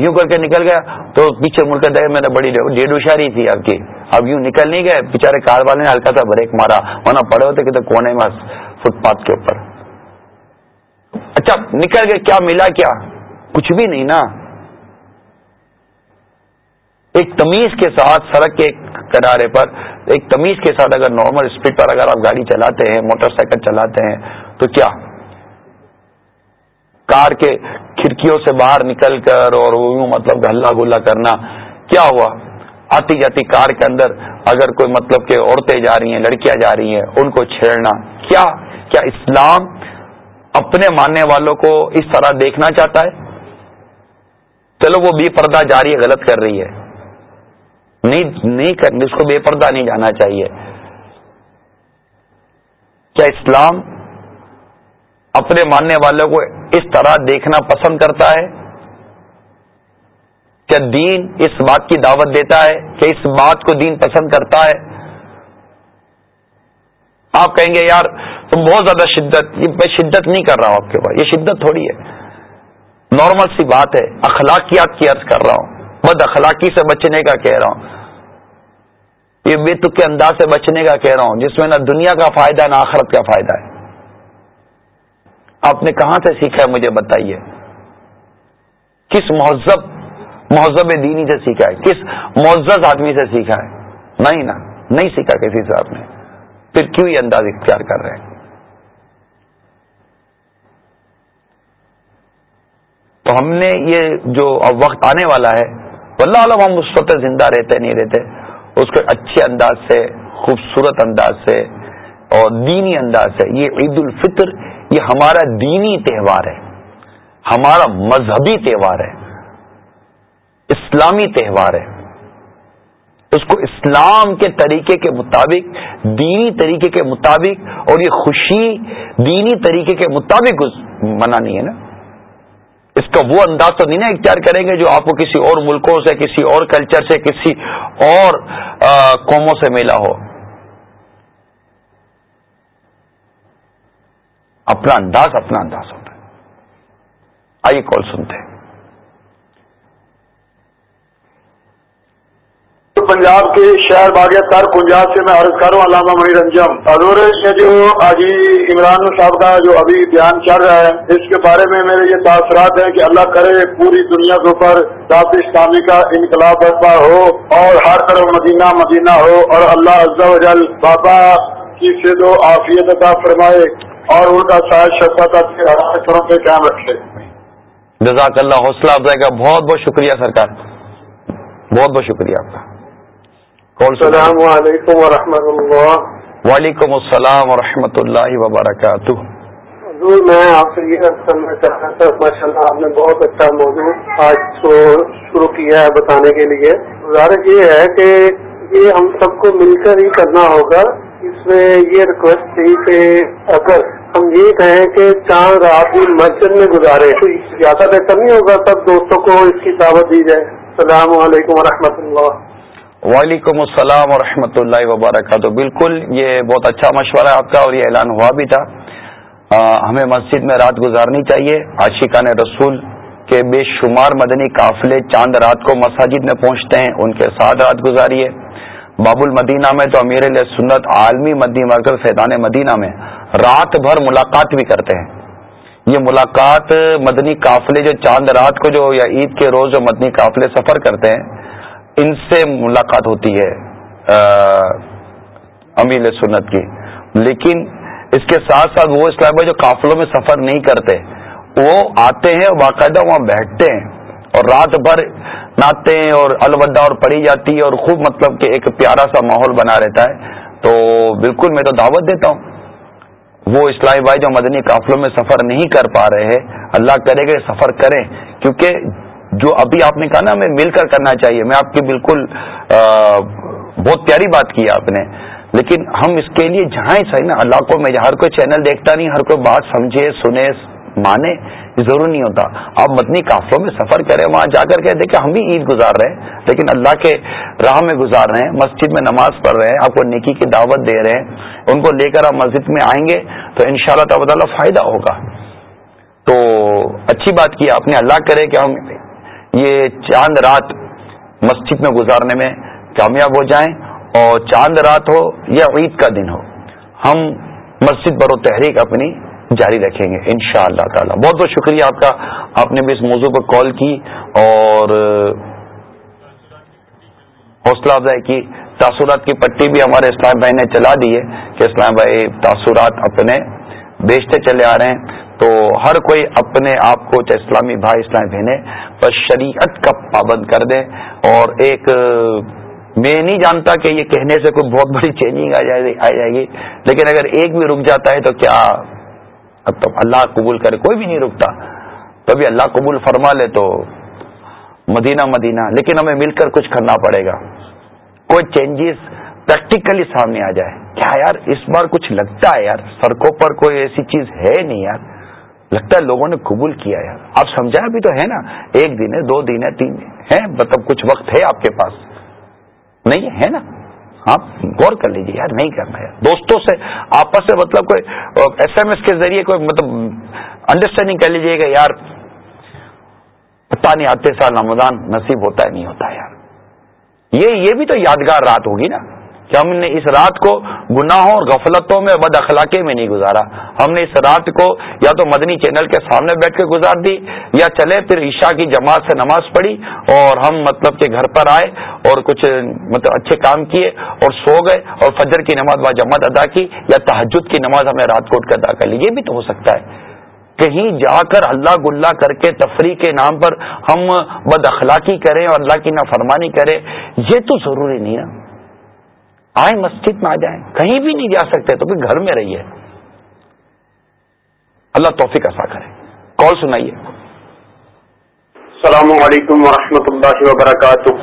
یوں کر کے نکل گیا تو پیچھے مڑ کر دیکھا میں نے بڑی ڈیڑھ اشاری تھی آپ کی۔ اب یوں نکل نہیں گئے۔ بےچارے کار والے نے ہلکا سا بریک مارا۔ ورنہ پڑے ہوتے کہ کونے میں فٹ پاتھ کے اوپر۔ اچھا نکل گئے، کیا ملا کیا؟ کچھ بھی نہیں نا۔ ایک تمیز کے ساتھ سڑک کے کنارے پر، ایک تمیز کے ساتھ اگر نارمل اسپیڈ پر اگر آپ گاڑی چلاتے ہیں موٹر سائیکل چلاتے ہیں، تو کیا؟ کار کے کھڑکیوں سے باہر نکل کر اور یوں مطلب ہلا گلا کرنا، کیا ہوا؟ آتی جاتی کار کے اندر اگر کوئی مطلب کہ عورتیں جا رہی ہیں، لڑکیاں جا رہی ہیں، ان کو چھیڑنا، کیا؟ کیا اسلام اپنے ماننے والوں کو اس طرح دیکھنا چاہتا ہے؟ چلو وہ بے پردہ جاری غلط کر رہی ہے۔ نہیں نہیں کرنی اس کو بے پردہ نہیں جانا چاہیے۔ کیا اسلام اپنے ماننے والوں کو اس طرح دیکھنا پسند کرتا ہے؟ کیا دین اس بات کی دعوت دیتا ہے کہ اس بات کو دین پسند کرتا ہے؟ آپ کہیں گے، یار، تم بہت زیادہ شدت میں شدت نہیں کر رہا ہوں آپ کے پاس. یہ شدت تھوڑی ہے۔ نارمل سی بات ہے۔ اخلاقیات کی عرض کر رہا ہوں۔ بد اخلاقی سے بچنے کا کہہ رہا ہوں۔ یہ بے تک کے انداز سے بچنے کا کہہ رہا ہوں، جس میں نہ دنیا کا فائدہ، نہ آخرت کا فائدہ ہے۔ آپ نے کہاں سے سیکھا ہے مجھے بتائیے؟ کس مہذب مہذب دینی سے سیکھا ہے؟ کس معزز آدمی سے سیکھا ہے؟ نہیں نا، نہیں سیکھا کسی سے آپ نے۔ پھر کیوں یہ انداز اختیار کر رہے ہیں؟ تو ہم نے یہ جو اب وقت آنے والا ہے اللہ عالم ہم اس وقت زندہ رہتے نہیں رہتے، اس کے اچھے انداز سے، خوبصورت انداز سے اور دینی انداز سے، یہ عید الفطر، یہ ہمارا دینی تہوار ہے، ہمارا مذہبی تہوار ہے، اسلامی تہوار ہے۔ اس کو اسلام کے طریقے کے مطابق، دینی طریقے کے مطابق، اور یہ خوشی دینی طریقے کے مطابق منانی ہے نا۔ اس کا وہ انداز تو نہیں نا اختیار کریں گے جو آپ کو کسی اور ملکوں سے، کسی اور کلچر سے، کسی اور قوموں سے ملا ہو۔ اپنا انداز اپنا انداز ہوتا ہے۔ آئیے کال سنتے ہیں۔ پنجاب کے شہر باغ تر پنجاب سے میں عرض کروں، علامہ منی رنجم۔ حضور جو آجی عمران صاحب کا جو ابھی بیان چل رہا ہے، اس کے بارے میں میرے یہ تاثرات ہیں کہ اللہ کرے پوری دنیا کے اوپر دعوت اسلامی کا انقلاب برپا ہو اور ہر طرف مدینہ مدینہ ہو اور اللہ عز و جل بابا کی سے دو عافیت عطا فرمائے اور ان کا سائز شفقت طرح پہ قیام رکھے۔ جزاک اللہ حوصلہ افزائی کا بہت بہت شکریہ سرکار۔ بہت بہت شکریہ آپ کا۔ السلام علیکم ورحمۃ اللہ وعلیکم السلام ورحمۃ اللہ وبرکاتہ. حضور میں آپ سے یہ کرنا چاہتا تھا ماشاء اللہ آپ نے بہت اچھا موضوع آج شروع کیا ہے بتانے کے لیے۔ گزارش یہ ہے کہ یہ ہم سب کو مل کر ہی کرنا ہوگا۔ اس میں یہ ریکویسٹ تھی کہ اگر ہم یہ کہیں کہ چاند رات بھی مسجد میں گزارے تو زیادہ بہتر نہیں ہوگا؟ سب دوستوں کو اس کی دعوت دی جائے۔ السلام علیکم ورحمۃ اللہ وعلیکم السلام ورحمۃ اللہ وبرکاتہ۔ بالکل، یہ بہت اچھا مشورہ ہے آپ کا اور یہ اعلان ہوا بھی تھا۔ ہمیں مسجد میں رات گزارنی چاہیے۔ عاشقان رسول کے بے شمار مدنی قافلے چاند رات کو مساجد میں پہنچتے ہیں، ان کے ساتھ رات گزاری باب المدینہ میں تو امیر علیہ سنت عالمی مدنی مرکز فیضان مدینہ میں رات بھر ملاقات بھی کرتے ہیں۔ یہ ملاقات مدنی قافلے جو چاند رات کو جو یا عید کے روز جو مدنی قافلے سفر کرتے ہیں ان سے ملاقات ہوتی ہے امیل سنت کی۔ لیکن اس کے ساتھ ساتھ وہ اسلام جو قافلوں میں سفر نہیں کرتے، وہ آتے ہیں، باقاعدہ وہاں بیٹھتے ہیں اور رات بھر ناتے ہیں اور الوداع اور پڑی جاتی ہے اور خوب مطلب کہ ایک پیارا سا ماحول بنا رہتا ہے۔ تو بالکل میں تو دعوت دیتا ہوں، وہ اسلامی بھائی جو مدنی قافلوں میں سفر نہیں کر پا رہے ہیں، اللہ کرے گا سفر کریں، کیونکہ جو ابھی آپ نے کہا نا، ہمیں مل کر کرنا چاہیے۔ میں آپ کی بالکل بہت پیاری بات کی آپ نے۔ لیکن ہم اس کے لیے جہاں ہی صحیح نا علاقوں میں ہر کوئی چینل دیکھتا نہیں، ہر کوئی بات سمجھے، سنے، مانے، ضرور نہیں ہوتا۔ آپ مدنی قافلوں میں سفر کریں وہاں جا کر کے دیکھیں، ہم بھی عید گزار رہے ہیں۔ لیکن اللہ کے راہ میں گزار رہے ہیں، مسجد میں نماز پڑھ رہے ہیں، آپ کو نیکی کی دعوت دے رہے ہیں۔ ان کو لے کر آپ مسجد میں آئیں گے تو ان شاء اللہ تعالی فائدہ ہوگا۔ تو اچھی بات کی آپ نے، اللہ کرے کہ ہم یہ چاند رات مسجد میں گزارنے میں کامیاب ہو جائیں اور چاند رات ہو یا عید کا دن ہو، ہم مسجد برو تحریک اپنی جاری رکھیں گے ان شاء اللہ تعالی۔ بہت بہت شکریہ آپ کا، آپ نے بھی اس موضوع پر کال کی اور حوصلہ افزائی کی۔ تاثرات کی پٹی بھی ہمارے اسلام بھائی نے چلا دی ہے کہ اسلام بھائی تاثرات اپنے بیچتے چلے آ رہے ہیں۔ تو ہر کوئی اپنے آپ کو چاہے اسلامی بھائی، اسلامی بہنیں بس شریعت کا پابند کر دیں اور ایک میں نہیں جانتا کہ یہ کہنے سے کوئی بہت بڑی چینجنگ آ جائے گی، لیکن اگر ایک بھی رک جاتا ہے تو کیا؟ اب تو اللہ قبول کرے، کوئی بھی نہیں رکتا۔ کبھی اللہ قبول فرما لے تو مدینہ مدینہ، لیکن ہمیں مل کر کچھ کرنا پڑے گا۔ کوئی چینجز پریکٹیکلی سامنے آ جائے۔ کیا یار، اس بار کچھ لگتا ہے یار؟ سڑکوں پر کوئی ایسی چیز ہے نہیں یار؟ لگتا ہے لوگوں نے قبول کیا ہے۔ آپ سمجھا بھی تو ہے نا، ایک دن ہے، دو دن ہے، تین دن ہے مطلب کچھ وقت ہے آپ کے پاس۔ نہیں ہے نا۔ آپ غور کر لیجیے یار، نہیں کرنا یار دوستوں سے آپس سے مطلب کوئی ایس ایم ایس کے ذریعے کوئی مطلب انڈرسٹینڈنگ کر لیجیے گا یار پتا نہیں آتے سال رمضان نصیب ہوتا ہے، نہیں ہوتا یار۔ یہ یہ بھی تو یادگار رات ہوگی نا۔ کہ ہم نے اس رات کو گناہوں اور غفلتوں میں بد اخلاقی میں نہیں گزارا۔ ہم نے اس رات کو یا تو مدنی چینل کے سامنے بیٹھ کے گزار دی یا چلے پھر عشاء کی جماعت سے نماز پڑھی اور ہم مطلب کہ گھر پر آئے اور کچھ مطلب اچھے کام کیے اور سو گئے اور فجر کی نماز با جماعت ادا کی یا تحجد کی نماز ہمیں رات کو اٹھ کے ادا کر لی۔ یہ بھی تو ہو سکتا ہے۔ کہیں جا کر اللہ گلا کر کے تفریح کے نام پر ہم بد اخلاقی کریں اور اللہ کی نافرمانی کریں، یہ تو ضروری نہیں نا آئیں مسجد میں آ جائیں۔ کہیں بھی نہیں جا سکتے تو پھر گھر میں رہیے۔ اللہ توفیق ایسا کرے۔ کال سنائیے۔ السلام علیکم ورحمۃ اللہ وبرکاتہ۔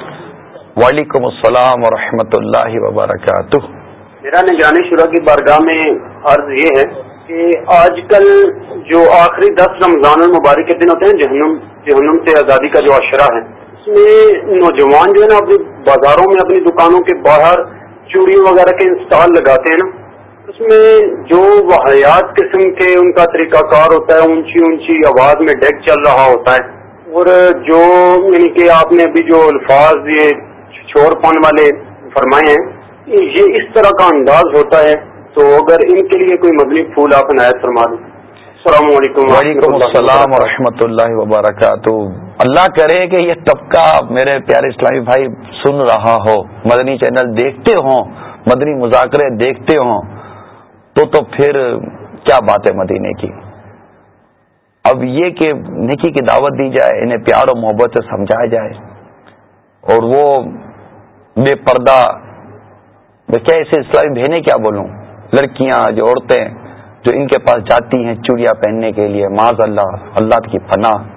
وعلیکم السلام ورحمۃ اللہ وبرکاتہ۔ میرا نگرانی شرح کی بارگاہ میں عرض یہ ہے کہ آج کل جو آخری دس رمضان المبارک کے دن ہوتے ہیں جہنم جہنم سے آزادی کا جو اشرا ہے اس میں نوجوان جو ہے نا اپنی بازاروں میں اپنی دکانوں کے باہر چوڑی وغیرہ کے انسٹال لگاتے ہیں نا، اس میں جو واحیات قسم کے ان کا طریقہ کار ہوتا ہے، اونچی اونچی آواز میں ڈیک چل رہا ہوتا ہے۔ اور جو یعنی کہ آپ نے ابھی جو الفاظ یہ چھوڑ پان والے فرمائے ہیں، یہ اس طرح کا انداز ہوتا ہے۔ تو اگر ان کے لیے کوئی مدنی پھول آپ عنایت فرما دیں۔ السلام علیکم وعلیکم السلام و اللہ وبرکاتہ۔ اللہ کرے کہ یہ طبقہ میرے پیارے اسلامی بھائی سن رہا ہو، مدنی چینل دیکھتے ہوں، مدنی مذاکرے دیکھتے ہوں، تو تو پھر کیا بات ہے مدینے کی؟ اب یہ کہ نکی کی دعوت دی جائے، انہیں پیار و محبت سے سمجھایا جائے، اور وہ بے پردہ کیا اسے اسلامی بہنے کیا بولوں؟ لڑکیاں، جو عورتیں جو ان کے پاس جاتی ہیں چوڑیاں پہننے کے لیے معذ اللہ اللہ کی پناہ۔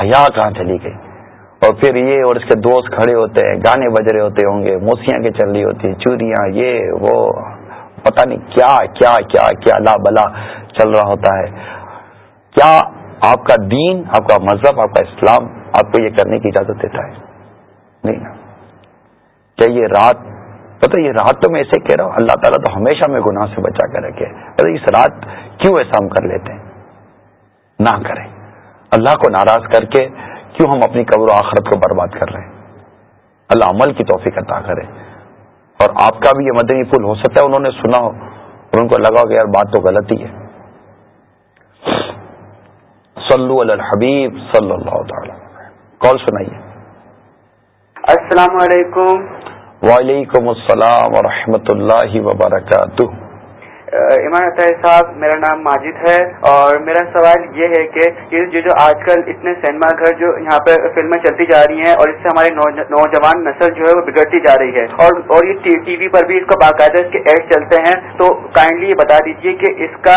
حیا کہاں چلی گئی؟ اور پھر یہ اور اس کے دوست کھڑے ہوتے ہیں، گانے بج رہے ہوتے ہوں گے موسیاں کے چل رہی ہوتی ہیں چوریاں، یہ، وہ، پتہ نہیں کیا کیا کیا کیا، لا بلا چل رہا ہوتا ہے۔ کیا آپ کا دین، آپ کا مذہب، آپ کا اسلام آپ کو یہ کرنے کی اجازت دیتا ہے؟ نہیں نا۔ کیا یہ رات، پتہ یہ رات تو میں ایسے کہہ رہا ہوں، اللہ تعالیٰ تو ہمیشہ میں گناہ سے بچا کر رکھے۔ پتہ اس رات کیوں ایسا ہم کر لیتے ہیں؟ نہ کریں۔ اللہ کو ناراض کر کے کیوں ہم اپنی قبر و آخرت کو برباد کر رہے ہیں؟ اللہ عمل کی توفیق عطا کرے۔ اور آپ کا بھی یہ مدنی پھول ہو سکتا ہے انہوں نے سنا ہو اور ان کو لگا کہ یار بات تو غلط ہی ہے۔ صلو علی الحبیب صلی اللہ تعالی۔ کال سنائیے۔ السلام علیکم۔ وعلیکم السلام ورحمۃ اللہ وبرکاتہ۔ ایمان عطائی صاحب، میرا نام ماجد ہے اور میرا سوال یہ ہے کہ یہ جو آج کل اتنے سینما گھر جو یہاں پہ فلمیں چلتی جا رہی ہیں اور اس سے ہمارے نوجوان نسل جو ہے وہ بگڑتی جا رہی ہے اور اور یہ ٹی وی پر بھی اس کا باقاعدہ اس کے ایڈ چلتے ہیں تو کائنڈلی یہ بتا دیجیے کہ اس کا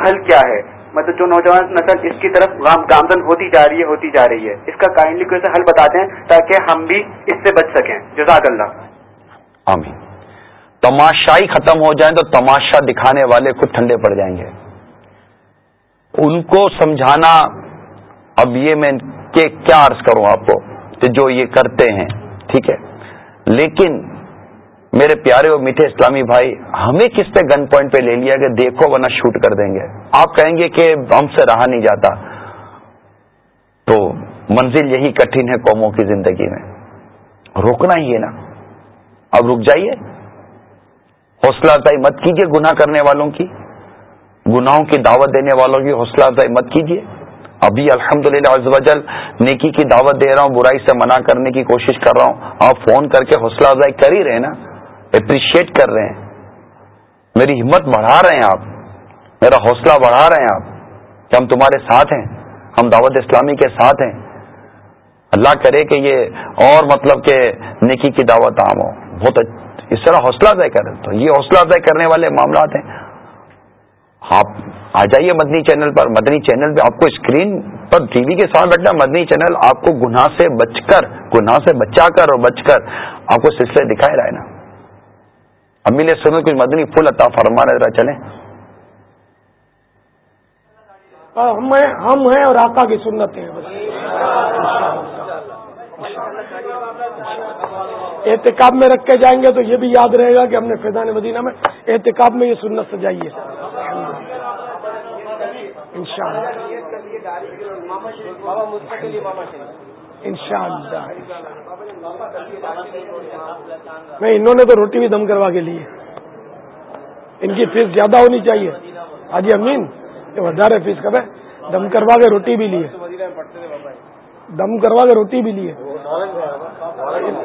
حل کیا ہے؟ مطلب جو نوجوان نسل اس کی طرف گامزن ہوتی جا رہی ہے، ہوتی جا رہی ہے۔ اس کا کائنڈلی کوئی حل بتاتے ہیں تاکہ ہم بھی اس سے بچ سکیں۔ جزاک اللہ۔ آمین۔ تماشائی ختم ہو جائیں تو تماشا دکھانے والے خود ٹھنڈے پڑ جائیں گے۔ ان کو سمجھانا اب یہ میں کہ کیا عرض کروں آپ کو کہ جو یہ کرتے ہیں، ٹھیک ہے۔ لیکن میرے پیارے اور میٹھے اسلامی بھائی، ہمیں کس نے گن پوائنٹ پہ لے لیا کہ دیکھو ورنہ شوٹ کر دیں گے۔ آپ کہیں گے کہ ہم سے رہا نہیں جاتا۔ تو منزل یہی کٹھن ہے قوموں کی زندگی میں۔ روکنا ہی ہے نا۔ اب رک جائیے۔ حوصلہ افزائی مت کیجیے گناہ کرنے والوں کی، گناہوں کی دعوت دینے والوں کی حوصلہ افزائی مت کیجیے ابھی الحمد للہ نیکی کی دعوت دے رہا ہوں، برائی سے منع کرنے کی کوشش کر رہا ہوں۔ آپ فون کر کے حوصلہ افزائی کر ہی رہے نا اپریشیٹ کر رہے ہیں۔ میری ہمت بڑھا رہے ہیں آپ، میرا حوصلہ بڑھا رہے ہیں آپ۔ کہ ہم تمہارے ساتھ ہیں، ہم دعوت اسلامی کے ساتھ ہیں۔ اللہ کرے کہ یہ اور مطلب کہ نیکی کی دعوت عام ہو۔ بہت اچھا۔ اس طرح حوصلہ افزائی کر تو یہ حوصلہ افزائی کرنے والے معاملات ہیں۔ آپ آ جائیے مدنی چینل پر۔ مدنی چینل پہ آپ کو اسکرین پر ٹی وی کے ساتھ بیٹھنا۔ مدنی چینل آپ کو گناہ سے بچ کر، گناہ سے بچا کر اور بچ کر آپ کو سلسلے دکھائے رہے نا۔ امی نے سنو کچھ مدنی پھول عطا فرما ذرا چلیں۔ ہم ہیں اور آقا کی سنت ہیں۔ احتکاب میں رکھ کے جائیں گے تو یہ بھی یاد رہے گا کہ ہم نے فیضان مدینہ میں احتکاب میں یہ سنت سجائی ہے۔ ان شاء اللہ انشاء اللہ میں انہوں نے تو روٹی بھی دم کروا کے لی ہے۔ ان کی فیس زیادہ ہونی چاہیے۔ حاجی امین، یہ ہزار فیس کب ہے دم کروا کے روٹی بھی لی ہے۔ دم کروا کے روٹی بھی لی ہے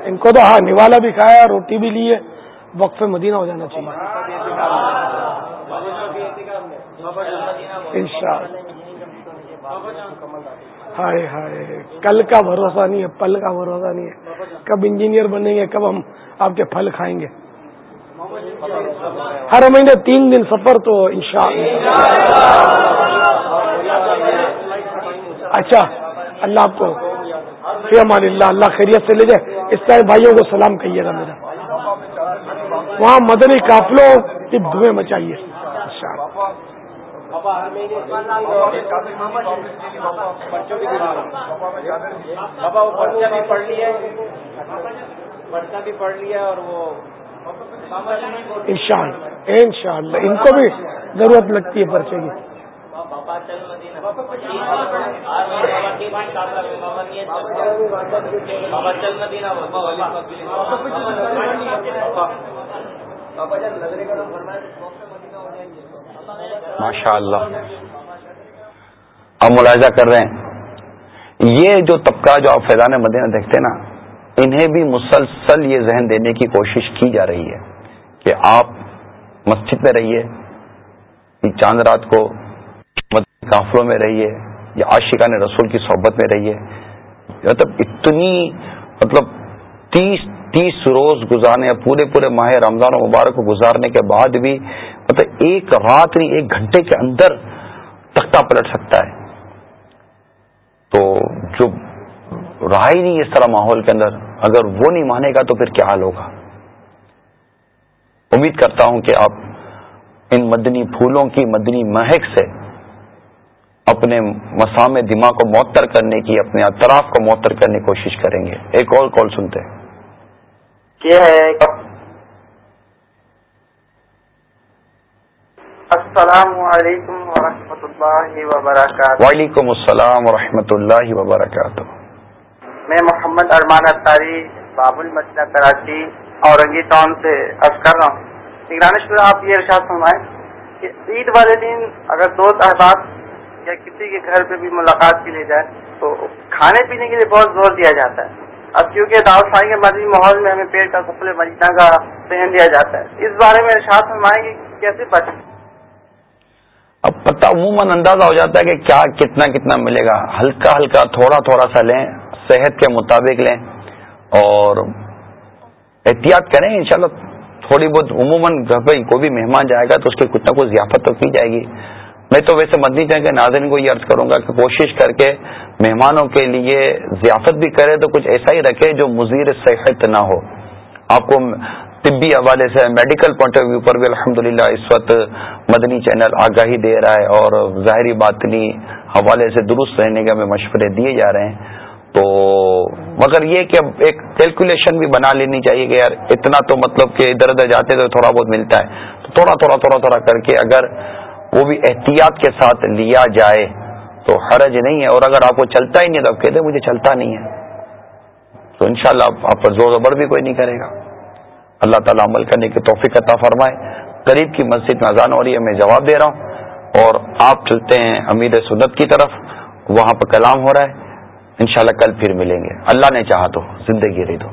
ان کو تو ہاں نوالا بھی کھایا روٹی بھی لی ہے۔ وقف مدینہ ہو جانا چاہیے۔ ہائے ہائے کل کا بھروسہ نہیں ہے پل کا بھروسہ نہیں ہے۔ کب انجینئر بنیں گے کب ہم آپ کے پھل کھائیں گے۔ ہر مہینے تین دن سفر تو انشاءاللہ۔ اچھا۔ اللہ آپ کو۔ فی امان اللہ اللہ خیریت سے لے جائے۔ اس طرح بھائیوں کو سلام کہیے گا میرا۔ وہاں مدنی قافلوں کی دھویں مچائیے۔ ان شاء اللہ ان شاء اللہ۔ ان کو بھی ضرورت لگتی ہے پرچے کی۔ ماشاء اللہ اب ملاحظہ کر رہے ہیں۔ یہ جو طبقہ جو آپ فیضان مدینہ دیکھتے ہیں نا انہیں بھی مسلسل یہ ذہن دینے کی کوشش کی جا رہی ہے کہ آپ مسجد میں رہیے۔ چاند رات کو کافروں میں رہیے، یا عاشقان رسول کی صحبت میں رہیے۔ مطلب اتنی مطلب تیس تیس روز گزارنے یا پورے پورے ماہ رمضان و مبارک کو گزارنے کے بعد بھی مطلب ایک رات نہیں، ایک گھنٹے کے اندر تختہ پلٹ سکتا ہے۔ تو جو رہا ہی نہیں اس طرح ماحول کے اندر، اگر وہ نہیں مانے گا تو پھر کیا حال ہوگا؟ امید کرتا ہوں کہ آپ ان مدنی پھولوں کی مدنی مہک سے اپنے مسام دماغ کو معطر کرنے کی اپنے اطراف کو معطر کرنے کی کوشش کریں گے۔ ایک اور کال سنتے ہیں۔ السلام علیکم ورحمۃ اللہ وبرکاتہ۔ وعلیکم السلام ورحمۃ اللہ وبرکاتہ۔ میں محمد ارمان اطاری باب المدینہ کراچی اورنگی ٹاؤن سے عرض کر رہا ہوں۔ نگرانی آپ یہ ارشاد فرمائیں کہ عید والے دن اگر دوست احباب یا کسی کے گھر پہ بھی ملاقات کے لیے جائے تو کھانے پینے کے لیے بہت زور دیا جاتا ہے۔ اب کیونکہ دعوت خانی کے مدنی ماحول میں ہمیں پیٹ کا سفل مریضہ کا سہن دیا جاتا ہے۔ اس بارے میں ارشاد فرمائیں گے کیسے بچیں اب پتہ عموماً اندازہ ہو جاتا ہے کہ کیا کتنا کتنا ملے گا۔ ہلکا ہلکا تھوڑا تھوڑا سا لیں، صحت کے مطابق لیں۔ اور احتیاط کریں انشاءاللہ تھوڑی بہت، عموماً گھر پہ کوئی بھی مہمان جائے گا تو اس کی کچھ نہ کچھ ضیافت تو کی جائے گی۔ میں تو ویسے مدنی چاہیں کہ ناظرین کو یہ عرض کروں گا کہ کوشش کر کے مہمانوں کے لیے ضیافت بھی کرے تو کچھ ایسا ہی رکھے جو مزیر صحت نہ ہو۔ آپ کو طبی حوالے سے میڈیکل پوائنٹ آف ویو پر بھی الحمد اس وقت مدنی چینل آگاہی دے رہا ہے اور ظاہری باطنی حوالے سے درست رہنے کے ہمیں مشورے دیے جا رہے ہیں۔ تو مگر یہ کہ ایک کیلکولیشن بھی بنا لینی چاہیے کہ یار اتنا تو مطلب کہ ادھر ادھر جاتے تو تھوڑا بہت ملتا ہے۔ تو تھوڑا تھوڑا تھوڑا تھوڑا کر کے اگر وہ بھی احتیاط کے ساتھ لیا جائے تو حرج نہیں ہے اور اگر آپ کو چلتا ہی نہیں تو آپ کہتے مجھے چلتا نہیں ہے۔ تو انشاءاللہ شاء آپ پر زور زبر بھی کوئی نہیں کرے گا۔ اللہ تعالیٰ عمل کرنے کی توفیق عطا فرمائے۔ قریب کی مسجد میں اذان ہو رہی ہے، میں جواب دے رہا ہوں۔ اور آپ چلتے ہیں امیر سنت کی طرف، وہاں پہ کلام ہو رہا ہے۔ انشاءاللہ کل پھر ملیں گے۔ اللہ نے چاہا تو زندگی رہی دو